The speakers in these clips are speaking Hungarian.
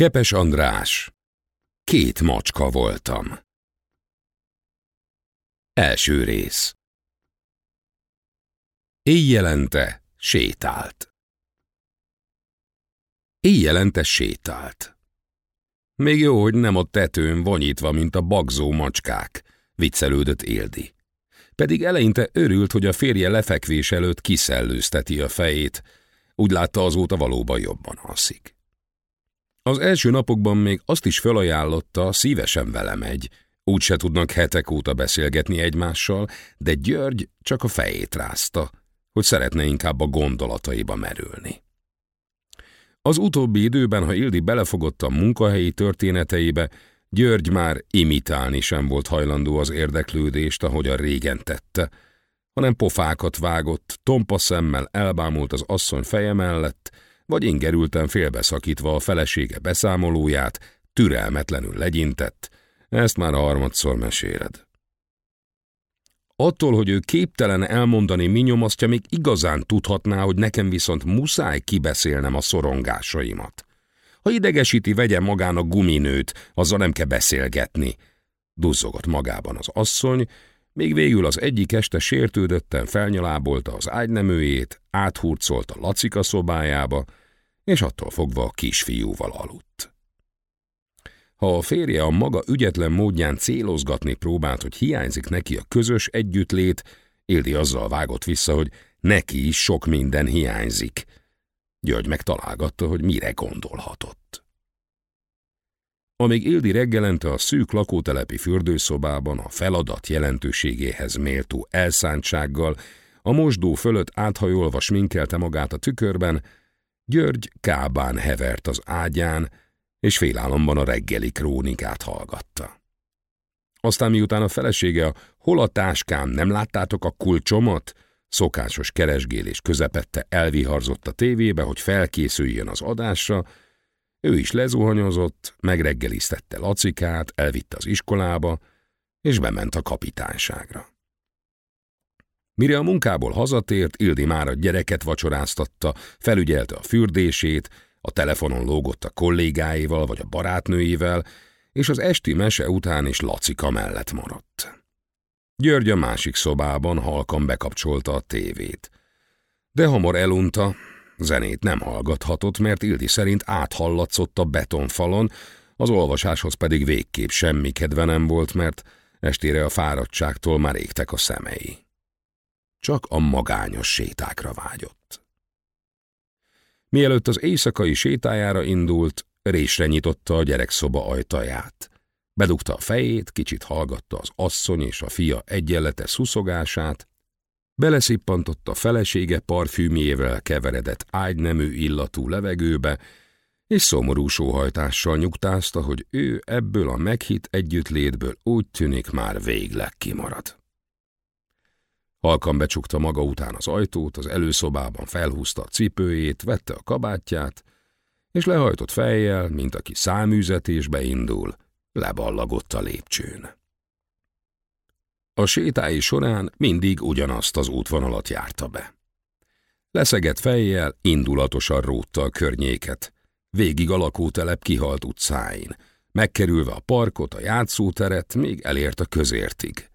Kepes András. Két macska voltam. Első rész. Éjjelente sétált. Éjjelente sétált. Még jó, hogy nem a tetőn vonyítva, mint a bagzó macskák, viccelődött Éldi. Pedig eleinte örült, hogy a férje lefekvés előtt kiszellőzteti a fejét, úgy látta azóta valóban jobban alszik. Az első napokban még azt is felajánlotta, szívesen vele megy, úgy se tudnak hetek óta beszélgetni egymással, de György csak a fejét rázta, hogy szeretne inkább a gondolataiba merülni. Az utóbbi időben, ha Ildi belefogott a munkahelyi történeteibe, György már imitálni sem volt hajlandó az érdeklődést, ahogy a régen tette, hanem pofákat vágott, tompa szemmel elbámult az asszony feje mellett, vagy ingerülten félbeszakítva a felesége beszámolóját, türelmetlenül legyintett, ezt már a harmadszor meséled. Attól, hogy ő képtelen elmondani mi nyomasztja, még igazán tudhatná, hogy nekem viszont muszáj kibeszélnem a szorongásaimat. Ha idegesíti, vegye magának guminőt, azzal nem kell beszélgetni. Duzzogott magában az asszony, még végül az egyik este sértődötten felnyalábolta az ágynemőjét, áthurcolta Lacika szobájába, és attól fogva a kisfiúval aludt. Ha a férje a maga ügyetlen módján célozgatni próbált, hogy hiányzik neki a közös együttlét, Ildi azzal vágott vissza, hogy neki is sok minden hiányzik. György megtalálgatta, hogy mire gondolhatott. Amíg Ildi reggelente a szűk lakótelepi fürdőszobában a feladat jelentőségéhez méltó elszántsággal, a mosdó fölött áthajolva sminkelte magát a tükörben, György kábán hevert az ágyán, és félálomban a reggeli krónikát hallgatta. Aztán miután a felesége a hol a táskám, nem láttátok a kulcsomat? Szokásos keresgélés közepette elviharzott a tévébe, hogy felkészüljön az adásra, ő is lezuhanyozott, megreggeliztette Lacikát, elvitte az iskolába, és bement a kapitányságra. Mire a munkából hazatért, Ildi már a gyereket vacsoráztatta, felügyelte a fürdését, a telefonon lógott a kollégáival vagy a barátnőivel, és az esti mese után is Lacika mellett maradt. György a másik szobában halkan bekapcsolta a tévét. De hamar elunta, zenét nem hallgathatott, mert Ildi szerint áthallatszott a betonfalon, az olvasáshoz pedig végképp semmi kedve nem volt, mert estére a fáradtságtól már égtek a szemei. Csak a magányos sétákra vágyott. Mielőtt az éjszakai sétájára indult, résre nyitotta a gyerekszoba ajtaját. Bedugta a fejét, kicsit hallgatta az asszony és a fia egyenletes szuszogását, beleszippantott a felesége parfümjével keveredett ágynemű illatú levegőbe, és szomorú sóhajtással nyugtázta, hogy ő ebből a meghitt együttlétből úgy tűnik már végleg kimarad. Halkan becsukta maga után az ajtót, az előszobában felhúzta a cipőjét, vette a kabátját, és lehajtott fejjel, mint aki száműzetésbe indul, leballagott a lépcsőn. A sétái során mindig ugyanazt az útvonalat járta be. Leszegett fejjel, indulatosan rótta a környéket, végig a lakótelep kihalt utcáin, megkerülve a parkot, a játszóteret, még elért a közértig.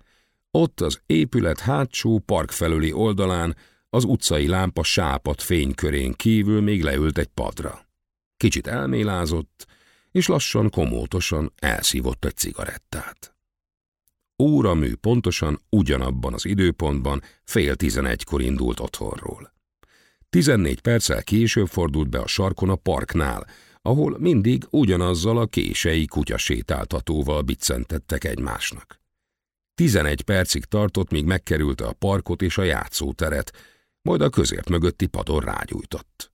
Ott az épület hátsó park felüli oldalán az utcai lámpa sápat fénykörén kívül még leült egy padra. Kicsit elmélázott, és lassan, komótosan elszívott egy cigarettát. Óramű pontosan ugyanabban az időpontban fél tizenegykor indult otthonról. Tizennégy perccel később fordult be a sarkon a parknál, ahol mindig ugyanazzal a kései kutyasétáltatóval biccentettek egymásnak. Tizenegy percig tartott, míg megkerülte a parkot és a játszóteret, majd a közért mögötti padon rágyújtott.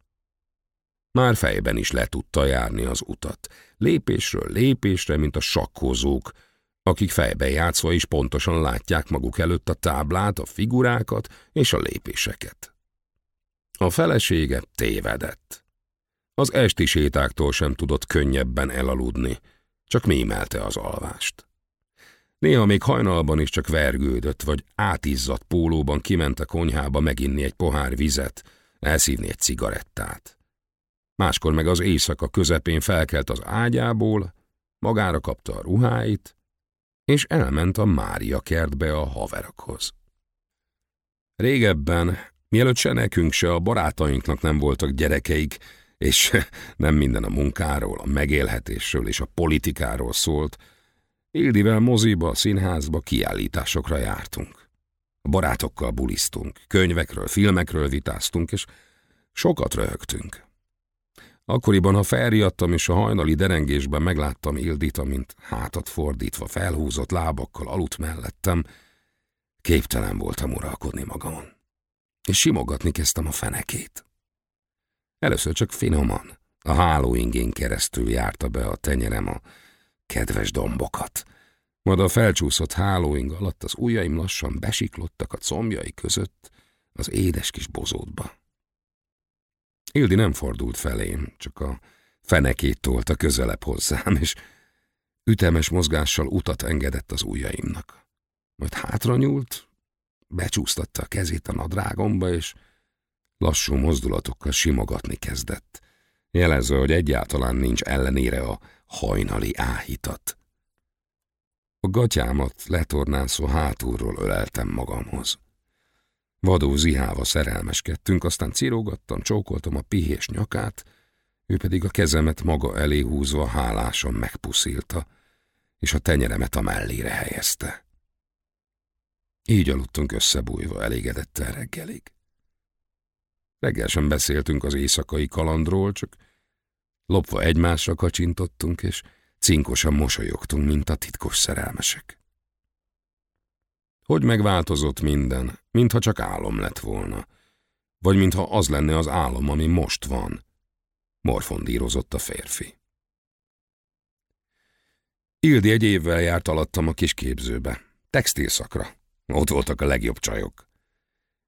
Már fejben is le tudta járni az utat, lépésről lépésre, mint a sakkozók, akik fejben játszva is pontosan látják maguk előtt a táblát, a figurákat és a lépéseket. A felesége tévedett. Az esti sétáktól sem tudott könnyebben elaludni, csak mémelte az alvást. Néha még hajnalban is csak vergődött, vagy átizzadt pólóban kiment a konyhába meginni egy pohár vizet, elszívni egy cigarettát. máskor meg az éjszaka közepén felkelt az ágyából, magára kapta a ruháit, és elment a Mária kertbe a haverakhoz. Régebben, mielőtt se nekünk, se a barátainknak nem voltak gyerekeik, és nem minden a munkáról, a megélhetésről és a politikáról szólt, Ildivel moziba, színházba, kiállításokra jártunk. Barátokkal bulisztunk, könyvekről, filmekről vitáztunk, és sokat röhögtünk. Akkoriban, ha felriadtam és a hajnali derengésben megláttam Ildit, amint hátat fordítva, felhúzott lábakkal aludt mellettem, képtelen voltam uralkodni magamon. És simogatni kezdtem a fenekét. Először csak finoman, a hálóingén keresztül járta be a tenyerem a kedves dombokat. Majd a felcsúszott hálóing alatt az ujjaim lassan besiklottak a combjai között az édes kis bozótba. Ildi nem fordult felém, csak a fenekét tolta közelebb hozzám, és ütemes mozgással utat engedett az ujjaimnak. Majd hátra nyúlt, becsúsztatta a kezét a nadrágomba, és lassú mozdulatokkal simogatni kezdett, jelezve, hogy egyáltalán nincs ellenére a hajnali áhítat. A gatyámat letornászó hátulról öleltem magamhoz. Vadó zihálva szerelmeskedtünk, aztán cirogattam, csókoltam a pihés nyakát, ő pedig a kezemet maga elé húzva hálásan megpuszilta, és a tenyeremet a mellére helyezte. Így aludtunk összebújva elégedetten reggelig. Reggel sem beszéltünk az éjszakai kalandról, csak lopva egymásra kacsintottunk, és cinkosan mosolyogtunk, mint a titkos szerelmesek. Hogy megváltozott minden, mintha csak álom lett volna, vagy mintha az lenne az álom, ami most van, morfondírozott a férfi. Ildi egy évvel járt alattam a kis képzőbe, textilszakra. Ott voltak a legjobb csajok.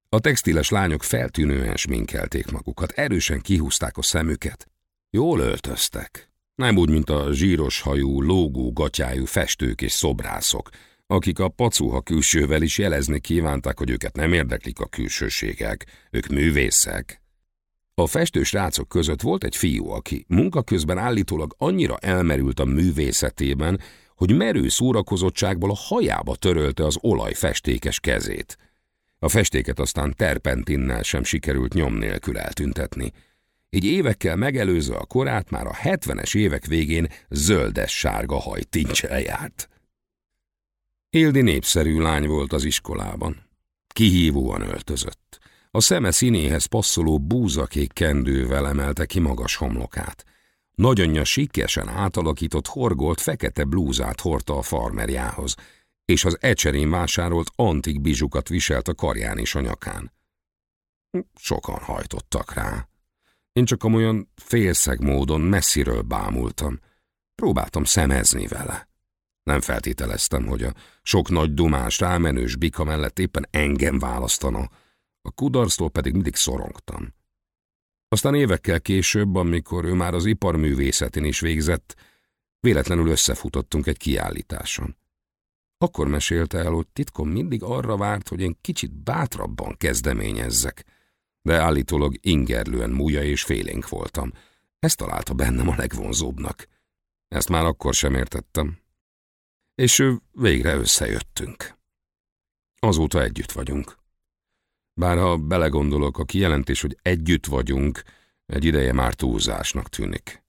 A textiles lányok feltűnően sminkelték magukat, erősen kihúzták a szemüket. Jól öltöztek. Nem úgy, mint a zsíros hajú, lógó gatyájú festők és szobrászok, akik a pacuha külsővel is jelezni kívánták, hogy őket nem érdeklik a külsőségek, ők művészek. A festős rácok között volt egy fiú, aki munka közben állítólag annyira elmerült a művészetében, hogy merő szórakozottságból a hajába törölte az olaj festékes kezét. A festéket aztán terpentinnel sem sikerült nyom nélkül eltüntetni. Így évekkel megelőzve a korát már a hetvenes évek végén zöldes-sárga hajtincsel járt. Ildi népszerű lány volt az iskolában. Kihívóan öltözött. A szeme színéhez passzoló búzakék kendővel emelte ki magas homlokát. Nagyanyja sikkesen átalakított horgolt fekete blúzát hordta a farmerjához, és az ecserén vásárolt antik bizsukat viselt a karján és a nyakán. Sokan hajtottak rá. Én csak amolyan félszeg módon messziről bámultam. Próbáltam szemezni vele. Nem feltételeztem, hogy a sok nagy dumás, rámenős bika mellett éppen engem választana, a kudarctól pedig mindig szorongtam. Aztán évekkel később, amikor ő már az iparművészetén is végzett, véletlenül összefutottunk egy kiállításon. Akkor mesélte el, hogy titkom mindig arra várt, hogy én kicsit bátrabban kezdeményezzek, de állítólag ingerlően múja és félénk voltam. Ezt találta bennem a legvonzóbbnak. Ezt már akkor sem értettem, és végre összejöttünk. Azóta együtt vagyunk. Bár ha belegondolok, a kijelentés, hogy együtt vagyunk, egy ideje már túlzásnak tűnik.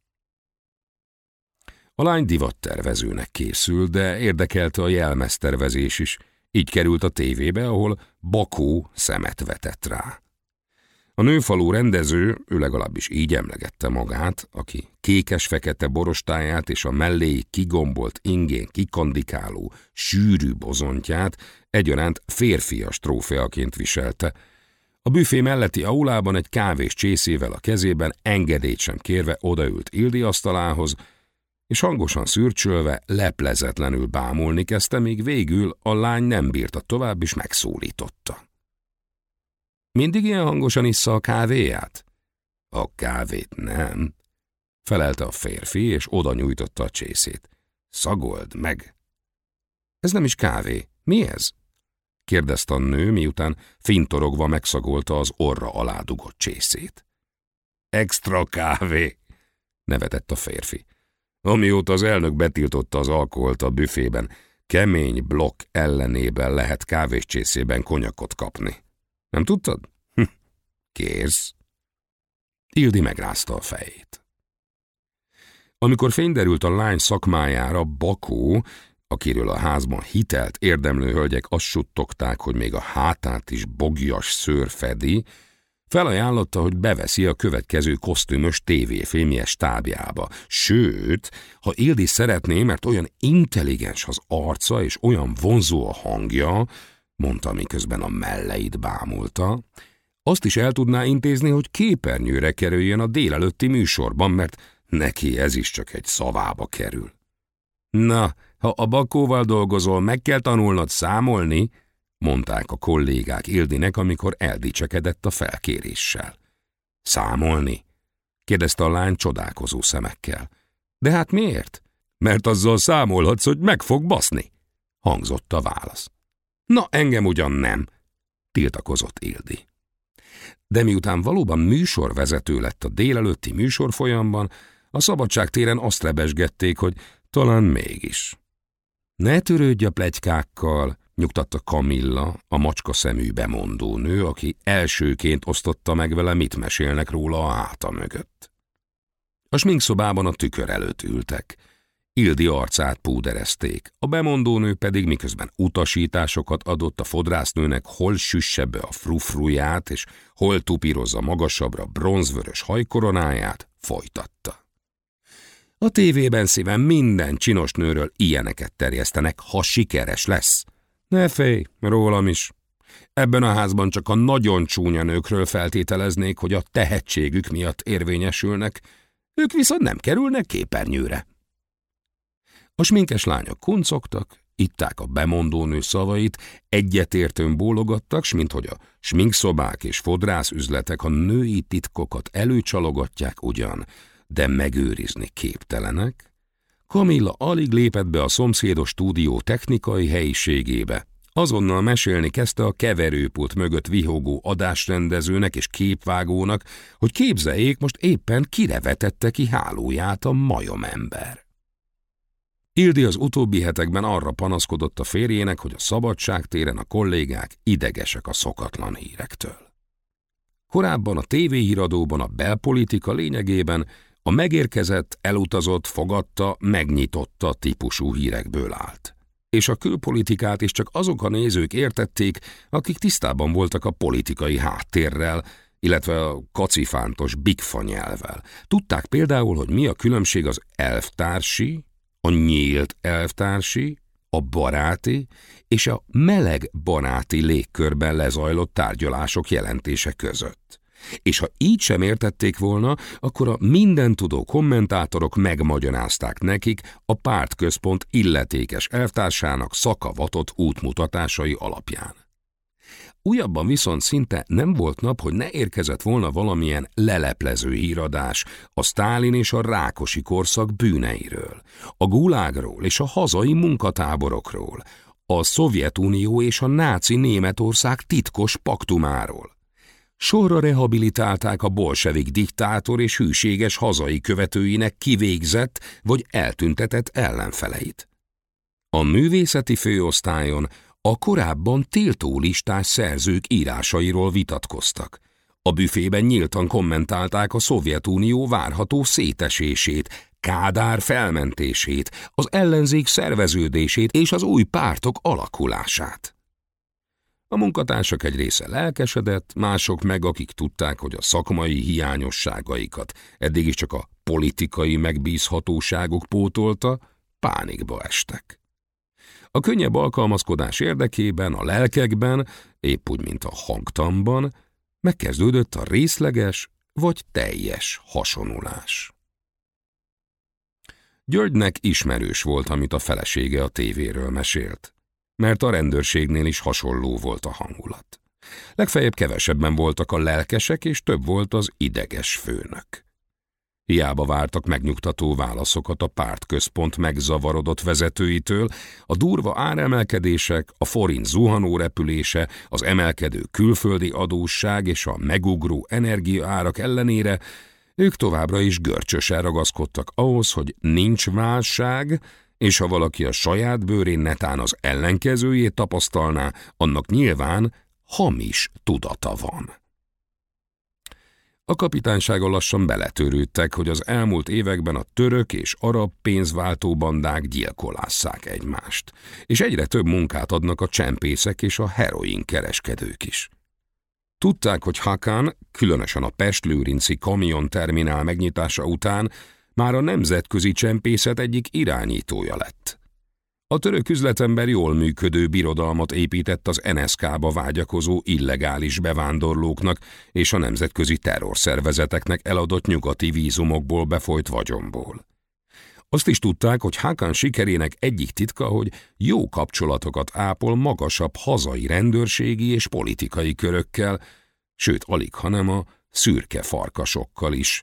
A lány divattervezőnek készül, de érdekelte a jelmeztervezés is. Így került a tévébe, ahol Bakó szemet vetett rá. A nőfalú rendező, ő legalábbis így emlegette magát, aki kékes-fekete borostáját és a mellé kigombolt ingén kikandikáló, sűrű bozontját egyaránt férfias trófeaként viselte. A büfé melletti aulában egy kávés csészével a kezében engedélyt sem kérve odaült Ildi asztalához, és hangosan szürcsölve, leplezetlenül bámulni kezdte, míg végül a lány nem bírta tovább, és megszólította. Mindig ilyen hangosan issza a kávéját? A kávét nem, felelte a férfi, és oda nyújtotta a csészét. Szagold meg! Ez nem is kávé. Mi ez? kérdezte a nő, miután fintorogva megszagolta az orra alá dugott csészét. extra kávé, nevetett a férfi. Amióta az elnök betiltotta az alkoholt a büfében, kemény blokk ellenében lehet kávéscsészében konyakot kapni. Nem tudtad? Hm, kész. Ildi megrázta a fejét. Amikor fényderült a lány szakmájára, Bakó, akiről a házban hitelt érdemlő hölgyek azt suttogták, hogy még a hátát is bogjas szőr fedi, felajánlotta, hogy beveszi a következő kosztümös tévéfilmje stábjába. Sőt, ha Ildi szeretné, mert olyan intelligens az arca és olyan vonzó a hangja, mondta, miközben a melleit bámulta, azt is el tudná intézni, hogy képernyőre kerüljön a délelőtti műsorban, mert neki ez is csak egy szavába kerül. Na, ha a bakóval dolgozol, meg kell tanulnod számolni, mondták a kollégák Ildinek, amikor eldicsekedett a felkéréssel. Számolni? kérdezte a lány csodálkozó szemekkel. De hát miért? Mert azzal számolhatsz, hogy meg fog baszni, hangzott a válasz. Na, engem ugyan nem, tiltakozott Ildi. De miután valóban műsorvezető lett a délelőtti műsorfolyamban, a szabadságtéren azt rebesgették, hogy talán mégis. Ne törődj a plegykákkal, nyugtatta Kamilla, a macska szemű bemondó nő, aki elsőként osztotta meg vele, mit mesélnek róla a háta mögött. A sminkszobában a tükör előtt ültek. Ildi arcát púderezték, a bemondónő pedig miközben utasításokat adott a fodrásznőnek, hol süsse be a frufruját, és hol tupírozza magasabbra bronzvörös hajkoronáját, folytatta. A tévében szívem minden csinos nőről ilyeneket terjesztenek, ha sikeres lesz. Ne félj, rólam is. Ebben a házban csak a nagyon csúnya nőkről feltételeznék, hogy a tehetségük miatt érvényesülnek, ők viszont nem kerülnek képernyőre. A sminkes lányok kuncogtak, itták a bemondónő szavait, egyetértőn bólogattak, s minthogy a sminkszobák és fodrászüzletek a női titkokat előcsalogatják ugyan, de megőrizni képtelenek, Kamilla alig lépett be a szomszédos stúdió technikai helyiségébe. Azonnal mesélni kezdte a keverőpult mögött vihogó adásrendezőnek és képvágónak, hogy képzeljék, most éppen kirevetette ki hálóját a majomember. Ildi az utóbbi hetekben arra panaszkodott a férjének, hogy a szabadságtéren a kollégák idegesek a szokatlan hírektől. Korábban a tévéhíradóban a belpolitika lényegében a megérkezett, elutazott, fogadta, megnyitotta típusú hírekből állt. És a külpolitikát is csak azok a nézők értették, akik tisztában voltak a politikai háttérrel, illetve a kacifántos bigfa nyelvvel. Tudták például, hogy mi a különbség az elvtársi, a nyílt elvtársi, a baráti és a meleg baráti légkörben lezajlott tárgyalások jelentése között. És ha így sem értették volna, akkor a mindentudó kommentátorok megmagyarázták nekik a pártközpont illetékes elvtársának szakavatott útmutatásai alapján. Újabban viszont szinte nem volt nap, hogy ne érkezett volna valamilyen leleplező híradás a Sztálin és a Rákosi korszak bűneiről, a gulágról és a hazai munkatáborokról, a Szovjetunió és a náci Németország titkos paktumáról, Sorra rehabilitálták a bolsevik diktátor és hűséges hazai követőinek kivégzett vagy eltüntetett ellenfeleit. A művészeti főosztályon a korábban tiltólistás szerzők írásairól vitatkoztak. A büfében nyíltan kommentálták a Szovjetunió várható szétesését, Kádár felmentését, az ellenzék szerveződését és az új pártok alakulását. A munkatársak egy része lelkesedett, mások meg, akik tudták, hogy a szakmai hiányosságaikat eddig is csak a politikai megbízhatóságok pótolta, pánikba estek. A könnyebb alkalmazkodás érdekében, a lelkekben, épp úgy, mint a hangtamban, megkezdődött a részleges vagy teljes hasonulás. Györgynek ismerős volt, amit a felesége a tévéről mesélt mert a rendőrségnél is hasonló volt a hangulat. Legfeljebb kevesebben voltak a lelkesek, és több volt az ideges főnök. Hiába vártak megnyugtató válaszokat a pártközpont megzavarodott vezetőitől, a durva áremelkedések, a forint zuhanó repülése, az emelkedő külföldi adósság és a megugró energiaárak ellenére Ők továbbra is görcsösen ragaszkodtak ahhoz, hogy nincs válság, és ha valaki a saját bőrén netán az ellenkezőjét tapasztalná, annak nyilván hamis tudata van. A kapitánysága lassan beletörődtek, hogy az elmúlt években a török és arab pénzváltó bandák gyilkolásszák egymást, és egyre több munkát adnak a csempészek és a heroin kereskedők is. Tudták, hogy Hakan, különösen a Pest-Lőrinci kamionterminál megnyitása után már a nemzetközi csempészet egyik irányítója lett. A török üzletember jól működő birodalmat épített az NSK-ba vágyakozó illegális bevándorlóknak és a nemzetközi terrorszervezeteknek eladott nyugati vízumokból befolyt vagyomból. Azt is tudták, hogy Hakan sikerének egyik titka, hogy jó kapcsolatokat ápol magasabb hazai rendőrségi és politikai körökkel, sőt alig, hanem a szürke farkasokkal is,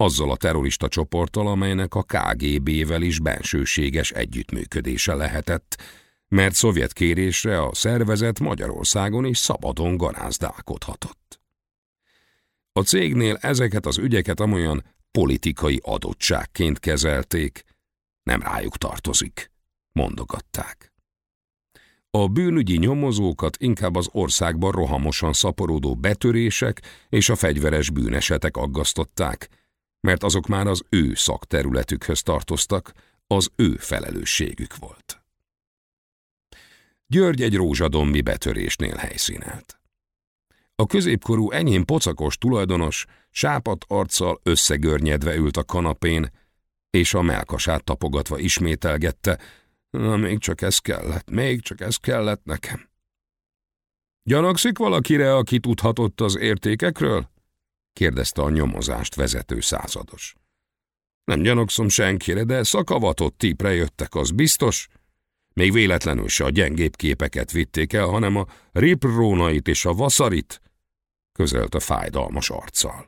azzal a terrorista csoporttal, amelynek a KGB-vel is bensőséges együttműködése lehetett, mert szovjet kérésre a szervezet Magyarországon is szabadon garázdálkodhatott. A cégnél ezeket az ügyeket amolyan politikai adottságként kezelték, nem rájuk tartozik, mondogatták. A bűnügyi nyomozókat inkább az országban rohamosan szaporodó betörések és a fegyveres bűnesetek aggasztották, mert azok már az ő szakterületükhöz tartoztak, az ő felelősségük volt. György egy rózsadombi betörésnél helyszínelt. A középkorú enyém pocakos tulajdonos sápat arccal összegörnyedve ült a kanapén, és a melkasát tapogatva ismételgette, na még csak ez kellett, még csak ez kellett nekem. Gyanakszik valakire, aki tudhatott az értékekről? Kérdezte a nyomozást vezető százados. Nem gyanakszom senkire, de szakavatott típre jöttek, az biztos. Még véletlenül se a gyengébb képeket vitték el, hanem a riprónait és a vasarit, közölt a fájdalmas arccal.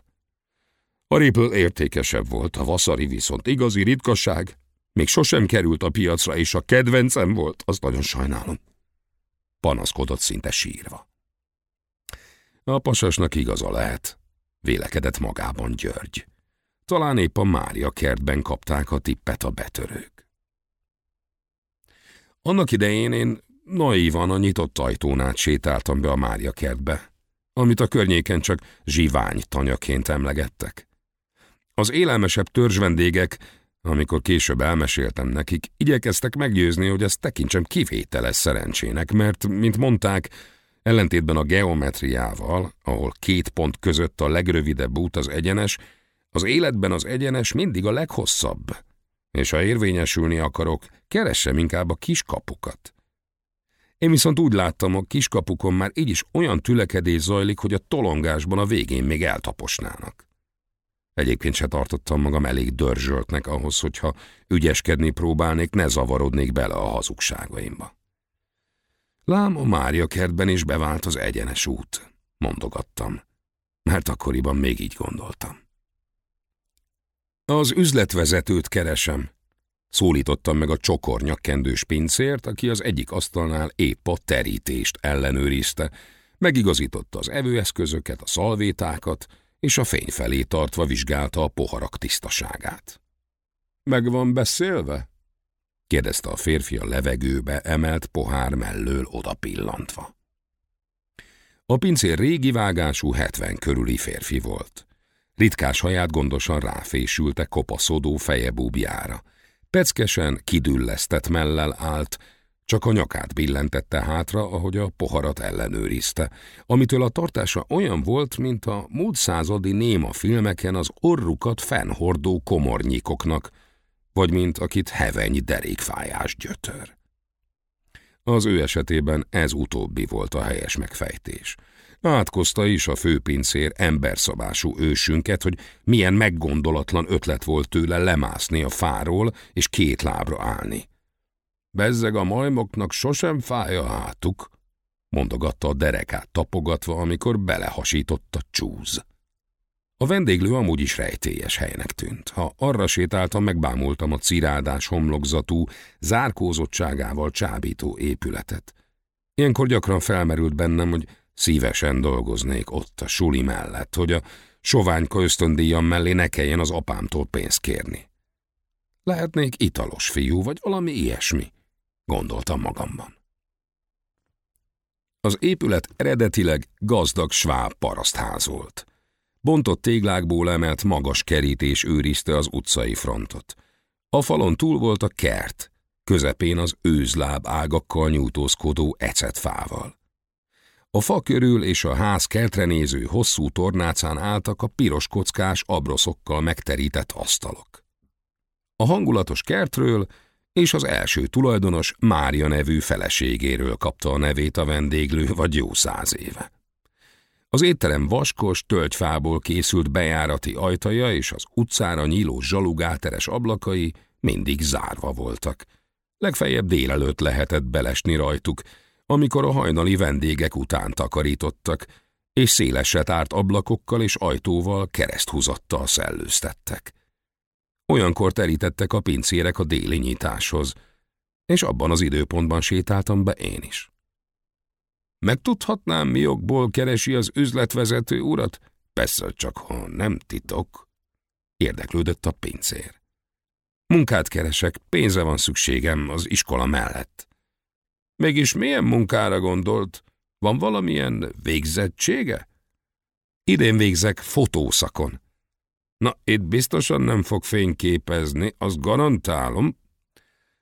A ripl értékesebb volt, a vasari viszont igazi ritkaság. Még sosem került a piacra, és a kedvencem volt, azt nagyon sajnálom. Panaszkodott szinte sírva. A pasasnak igaza lehet, vélekedett magában György. Talán épp a Mária kertben kapták a tippet a betörők. Annak idején én naívan a nyitott ajtón át sétáltam be a Mária kertbe, amit a környéken csak zsivány tanyaként emlegettek. Az élelmesebb törzsvendégek, amikor később elmeséltem nekik, igyekeztek meggyőzni, hogy ezt tekintsem kivételes szerencsének, mert, mint mondták, Ellentétben a geometriával, ahol két pont között a legrövidebb út az egyenes, az életben az egyenes mindig a leghosszabb. És ha érvényesülni akarok, keressem inkább a kiskapukat. Én viszont úgy láttam, a kiskapukon már így is olyan tülekedés zajlik, hogy a tolongásban a végén még eltaposnának. Egyébként se tartottam magam elég dörzsöltnek ahhoz, hogyha ügyeskedni próbálnék, ne zavarodnék bele a hazugságaimba. Lám a Mária kertben is bevált az egyenes út, mondogattam, mert akkoriban még így gondoltam. Az üzletvezetőt keresem, szólítottam meg a csokornyakkendős pincért, aki az egyik asztalnál épp a terítést ellenőrizte, megigazította az evőeszközöket, a szalvétákat, és a fény felé tartva vizsgálta a poharak tisztaságát. Meg van beszélve? Kérdezte a férfi a levegőbe emelt pohár mellől oda pillantva. A pincér régi vágású hetven körüli férfi volt. Ritkás haját gondosan ráfésülte kopaszodó feje búbjára. Peckesen, kidüllesztett mellel állt, csak a nyakát billentette hátra, ahogy a poharat ellenőrizte, amitől a tartása olyan volt, mint a múlt századi néma filmeken az orrukat fennhordó komornyikoknak, vagy mint akit heveny derékfájás gyötör. Az ő esetében ez utóbbi volt a helyes megfejtés. Átkozta is a főpincér emberszabású ősünket, hogy milyen meggondolatlan ötlet volt tőle lemászni a fáról és két lábra állni. Bezzeg a majmoknak sosem fáj a hátuk, mondogatta a derekát tapogatva, amikor belehasított a csúz. A vendéglő amúgy is rejtélyes helynek tűnt. Ha arra sétáltam, megbámultam a cirádás homlokzatú, zárkózottságával csábító épületet. Ilyenkor gyakran felmerült bennem, hogy szívesen dolgoznék ott a suli mellett, hogy a soványka ösztöndíjam mellé ne kelljen az apámtól pénzt kérni. Lehetnék italos fiú, vagy valami ilyesmi, gondoltam magamban. Az épület eredetileg gazdag sváb parasztház volt. Bontott téglákból emelt magas kerítés őrizte az utcai frontot. A falon túl volt a kert, közepén az őzláb ágakkal nyújtózkodó ecetfával. A fa körül és a ház kertre néző hosszú tornácán álltak a piros kockás abroszokkal megterített asztalok. A hangulatos kertről és az első tulajdonos Mária nevű feleségéről kapta a nevét a vendéglő vagy jó száz éve. Az étterem vaskos, tölgyfából készült bejárati ajtaja és az utcára nyíló zsalugáteres ablakai mindig zárva voltak. Legfeljebb délelőtt lehetett belesni rajtuk, amikor a hajnali vendégek után takarítottak, és széleset árt ablakokkal és ajtóval kereszthúzattal szellőztettek. Olyankor terítettek a pincérek a déli nyitáshoz, és abban az időpontban sétáltam be én is. Megtudhatnám, mi okból keresi az üzletvezető urat? Persze, csak ha nem titok. Érdeklődött a pincér. Munkát keresek, pénzre van szükségem az iskola mellett. Mégis milyen munkára gondolt? Van valamilyen végzettsége? Idén végzek fotószakon. Na, itt biztosan nem fog fényképezni, azt garantálom.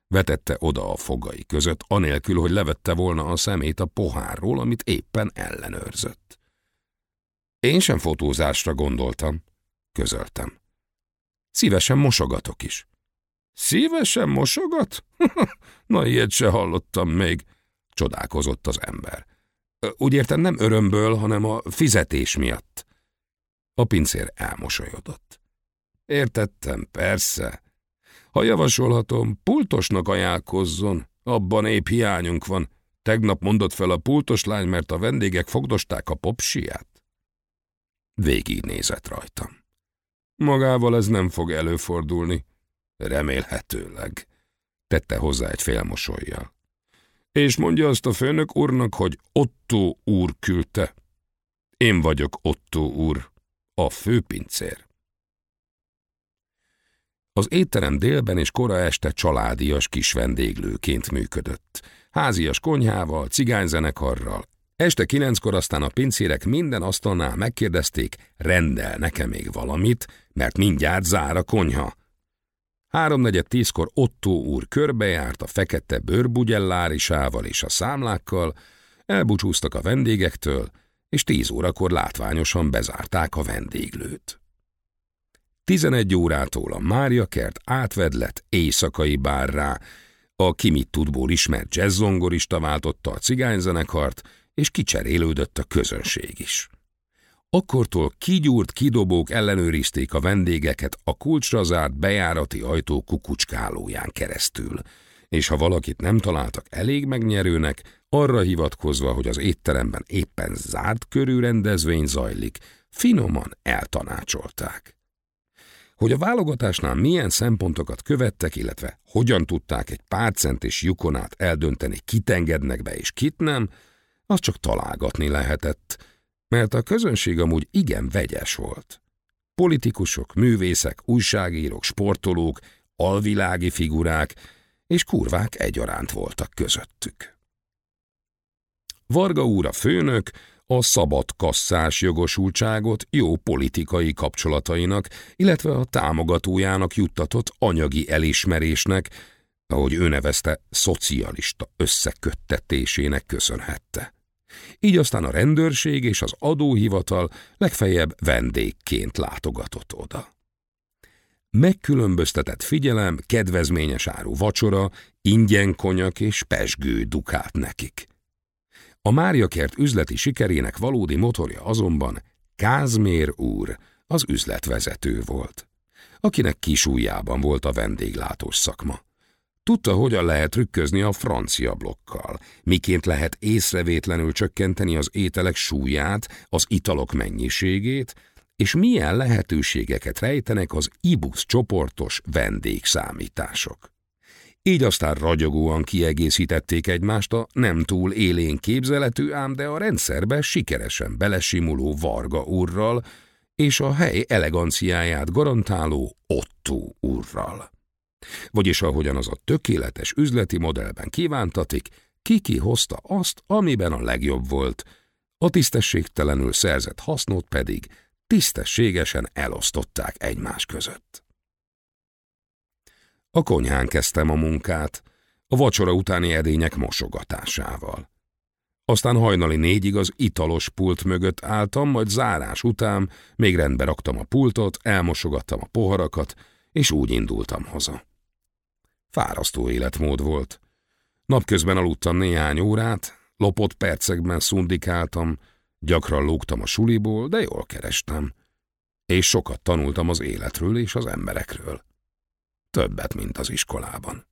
Vetette oda a fogai között, anélkül, hogy levette volna a szemét a pohárról, amit éppen ellenőrzött. Én sem fotózásra gondoltam, közöltem. Szívesen mosogatok is. Szívesen mosogat? Na, ilyet se hallottam még, csodálkozott az ember. Úgy értem nem örömből, hanem a fizetés miatt. A pincér elmosolyodott. Értettem, persze. Ha javasolhatom, pultosnak ajánlkozzon, abban épp hiányunk van. Tegnap mondott fel a pultos lány, mert a vendégek fogdosták a popsiát. Végig nézett rajtam. Magával ez nem fog előfordulni. Remélhetőleg, tette hozzá egy félmosolyjal. És mondja azt a főnök úrnak, hogy Otto úr küldte. Én vagyok Otto úr, a főpincér. Az étterem délben és kora este családias kis vendéglőként működött. Házias konyhával, cigányzenekarral. Este kilenckor aztán a pincérek minden asztalnál megkérdezték, rendel nekem még valamit, mert mindjárt zár a konyha. Háromnegyed tízkor Otto úr körbejárt a fekete bőrbugyellárisával és a számlákkal, elbúcsúztak a vendégektől, és tíz órakor látványosan bezárták a vendéglőt. Tizenegy órától a Mária kert átvedlet éjszakai bárrá, a kimit tudból ismert jazzzongorista váltotta a cigányzenekart, és kicserélődött a közönség is. Akkortól kigyúrt kidobók ellenőrizték a vendégeket a kulcsra zárt bejárati ajtó kukucskálóján keresztül, és ha valakit nem találtak elég megnyerőnek, arra hivatkozva, hogy az étteremben éppen zárt körű rendezvény zajlik, finoman eltanácsolták. Hogy a válogatásnál milyen szempontokat követtek, illetve hogyan tudták egy pár centis lyukonát eldönteni, kit engednek be és kit nem, az csak találgatni lehetett, mert a közönség amúgy igen vegyes volt. Politikusok, művészek, újságírók, sportolók, alvilági figurák és kurvák egyaránt voltak közöttük. Varga úr a főnök a szabad kasszás jogosultságot jó politikai kapcsolatainak, illetve a támogatójának juttatott anyagi elismerésnek, ahogy ő nevezte, szocialista összeköttetésének köszönhette. Így aztán a rendőrség és az adóhivatal legfeljebb vendégként látogatott oda. Megkülönböztetett figyelem, kedvezményes áru vacsora, ingyen konyak és pesgő dukált nekik. A Mária kert üzleti sikerének valódi motorja azonban Kázmér úr, az üzletvezető volt, akinek kisújjában volt a vendéglátós szakma. Tudta, hogyan lehet trükközni a francia blokkal, miként lehet észrevétlenül csökkenteni az ételek súlyát, az italok mennyiségét, és milyen lehetőségeket rejtenek az IBUS csoportos vendégszámítások. Így aztán ragyogóan kiegészítették egymást a nem túl élén képzeletű, ám de a rendszerbe sikeresen belesimuló Varga úrral, és a hely eleganciáját garantáló Otto úrral. Vagyis ahogyan az a tökéletes üzleti modellben kívántatik, Kiki hozta azt, amiben a legjobb volt, a tisztességtelenül szerzett hasznot pedig tisztességesen elosztották egymás között. A konyhán kezdtem a munkát, a vacsora utáni edények mosogatásával. Aztán hajnali négyig az italos pult mögött álltam, majd zárás után még rendbe raktam a pultot, elmosogattam a poharakat, és úgy indultam haza. Fárasztó életmód volt. Napközben aludtam néhány órát, lopott percekben szundikáltam, gyakran lógtam a suliból, de jól kerestem. És sokat tanultam az életről és az emberekről. Többet, mint az iskolában.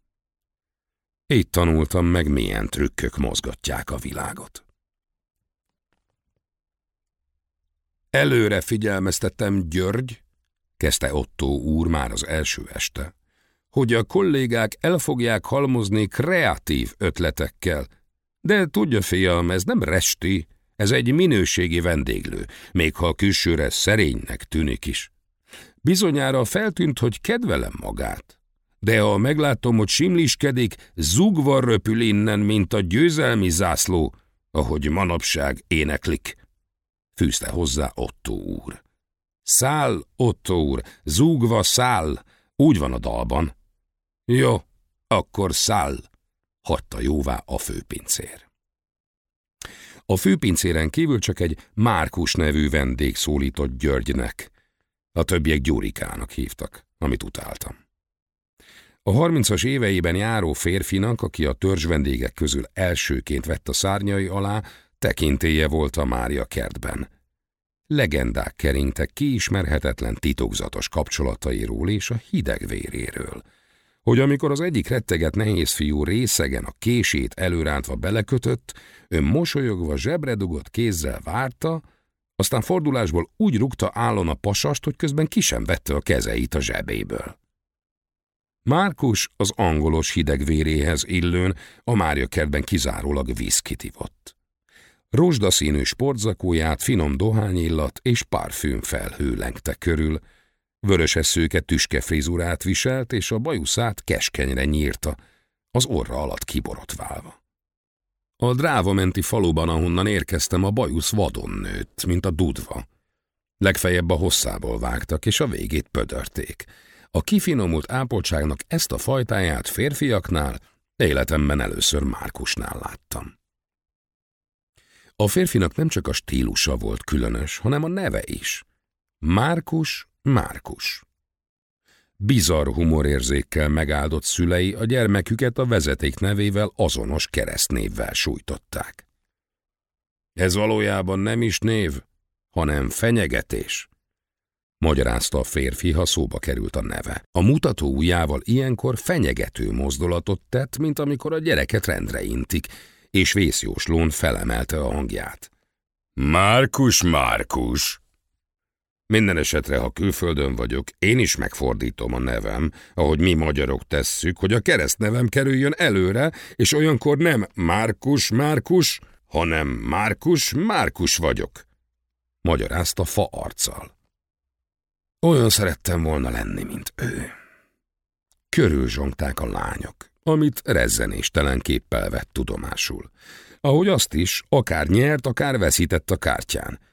Így tanultam meg, milyen trükkök mozgatják a világot. Előre figyelmeztettem György, kezdte Otto úr már az első este, hogy a kollégák el fogják halmozni kreatív ötletekkel. De tudja, fiam, ez nem resti, ez egy minőségi vendéglő, még ha külsőre szerénynek tűnik is. Bizonyára feltűnt, hogy kedvelem magát. De ha meglátom, hogy simliskedik, zugva röpül innen, mint a győzelmi zászló, ahogy manapság éneklik. Fűzte hozzá Otto úr. Száll, Otto úr, zúgva száll, úgy van a dalban. Jó, akkor száll, hagyta jóvá a főpincér. A főpincéren kívül csak egy Márkus nevű vendég szólított Györgynek. A többiek Gyurikának hívtak, amit utáltam. A harmincas éveiben járó férfinak, aki a törzs vendégek közül elsőként vett a szárnyai alá, tekintéje volt a Mária kertben. Legendák keringtek kiismerhetetlen titokzatos kapcsolatairól és a hideg véréről – hogy amikor az egyik retteget nehéz fiú részegen a kését előrántva belekötött, ő mosolyogva zsebre dugott kézzel várta, aztán fordulásból úgy rúgta állon a pasast, hogy közben ki sem vette a kezeit a zsebéből. Márkus az angolos hidegvéréhez illőn a Mária kertben kizárólag viszkit ivott. Rózsdaszínű sportzakóját finom dohányillat és parfüm felhő lengte körül, Vöröses szőke tüske frizurát viselt, és a bajuszát keskenyre nyírta, az orra alatt kiborotválva. A drávamenti faluban, ahonnan érkeztem, a bajusz vadon nőtt, mint a dudva. Legfeljebb a hosszából vágtak, és a végét pödörték. A kifinomult ápoltságnak ezt a fajtáját férfiaknál életemben először Márkusnál láttam. A férfinak nem csak a stílusa volt különös, hanem a neve is. Márkus Márkus. Bizarr humorérzékkel megáldott szülei a gyermeküket a vezeték nevével azonos keresztnévvel sújtották. Ez valójában nem is név, hanem fenyegetés, magyarázta a férfi, ha szóba került a neve. A mutató ujjával ilyenkor fenyegető mozdulatot tett, mint amikor a gyereket rendre intik, és vészjóslón felemelte a hangját. Márkus, Márkus! Minden esetre, ha külföldön vagyok, én is megfordítom a nevem, ahogy mi magyarok tesszük, hogy a keresztnevem kerüljön előre, és olyankor nem Márkus, Márkus, hanem Márkus, Márkus vagyok. Magyarázta fa arccal. Olyan szerettem volna lenni, mint ő. Körülzsongták a lányok, amit rezzenéstelen képpel vett tudomásul. Ahogy azt is, akár nyert, akár veszített a kártyán –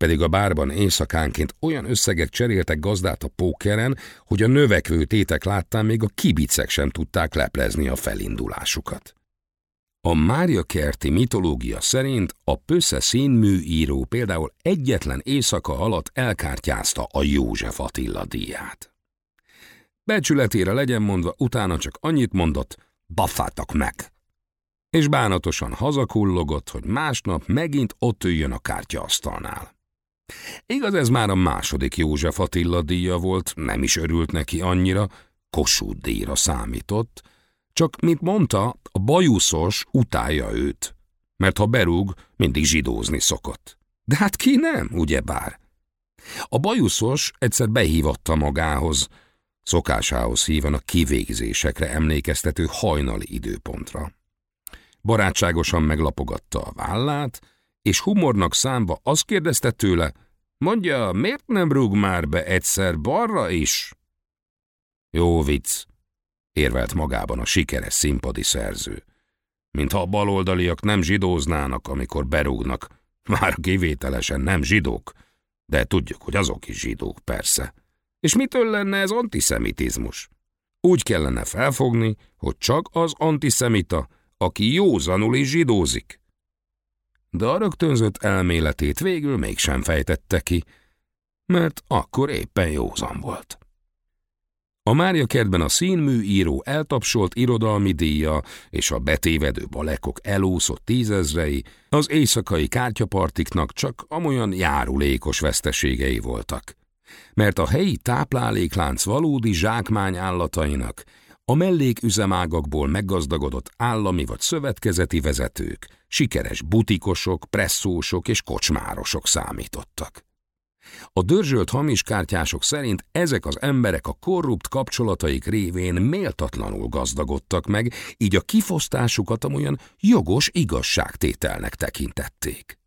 pedig a bárban éjszakánként olyan összegek cseréltek gazdát a pókeren, hogy a növekvő tétek láttán még a kibicek sem tudták leplezni a felindulásukat. A Mária kerti mitológia szerint a Pösze színműíró például egyetlen éjszaka alatt elkártyázta a József Attila díját. Becsületére legyen mondva, utána csak annyit mondott, baffátak meg! És bánatosan hazakullogott, hogy másnap megint ott üljön a kártyaasztalnál. Igaz, ez már a második József Attila díja volt, nem is örült neki annyira, Kossuth díjra számított, csak, mint mondta, a bajuszos utálja őt, mert ha berúg, mindig zsidózni szokott. De hát ki nem, ugyebár? A bajuszos egyszer behívatta magához, szokásához hívan a kivégzésekre emlékeztető hajnali időpontra. Barátságosan meglapogatta a vállát, és humornak számba azt kérdezte tőle, Mondja, miért nem rúg már be egyszer balra is? Jó vicc, érvelt magában a sikeres színpadi szerző. Mintha a baloldaliak nem zsidóznának, amikor berúgnak. Már kivételesen nem zsidók, de tudjuk, hogy azok is zsidók, persze. És mitől lenne ez antiszemitizmus? Úgy kellene felfogni, hogy csak az antiszemita, aki józanul is zsidózik. De a rögtönzött elméletét végül mégsem fejtette ki, mert akkor éppen józan volt. A Mária kertben a színmű író eltapsolt irodalmi díja és a betévedő balekok elúszott tízezrei az éjszakai kártyapartiknak csak amolyan járulékos veszteségei voltak. Mert a helyi tápláléklánc valódi zsákmány állatainak a melléküzemágakból meggazdagodott állami vagy szövetkezeti vezetők, sikeres butikosok, presszósok és kocsmárosok számítottak. A dörzsölt hamis kártyások szerint ezek az emberek a korrupt kapcsolataik révén méltatlanul gazdagodtak meg, így a kifosztásukat amolyan jogos igazságtételnek tekintették.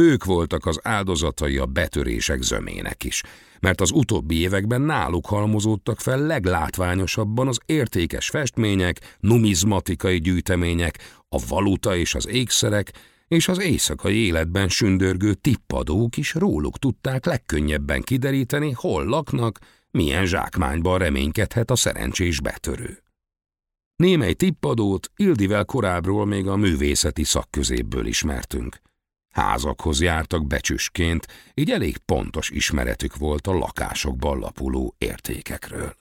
Ők voltak az áldozatai a betörések zömének is, mert az utóbbi években náluk halmozódtak fel leglátványosabban az értékes festmények, numizmatikai gyűjtemények, a valuta és az ékszerek, és az éjszakai életben sündörgő tippadók is róluk tudták legkönnyebben kideríteni, hol laknak, milyen zsákmányban reménykedhet a szerencsés betörő. Némely tippadót Ildivel korábbról még a művészeti szakközépből ismertünk. Házakhoz jártak becsüsként, így elég pontos ismeretük volt a lakásokban lapuló értékekről.